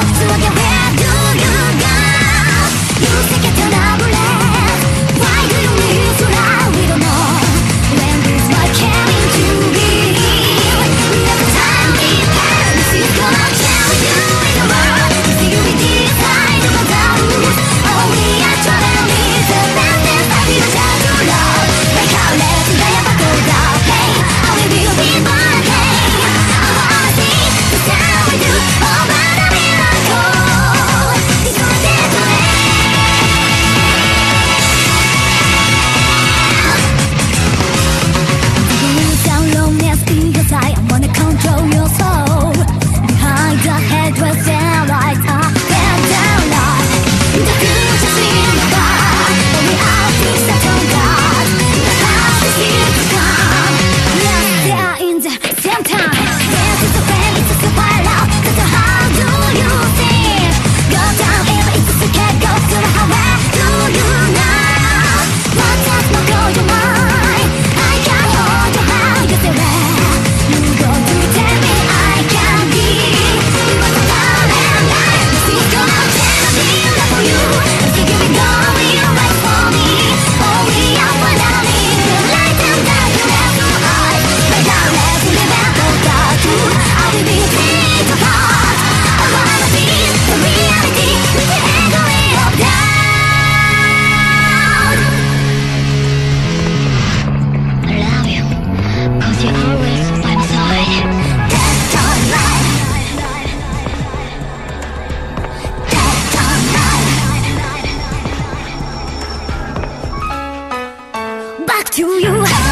靴の下 to you.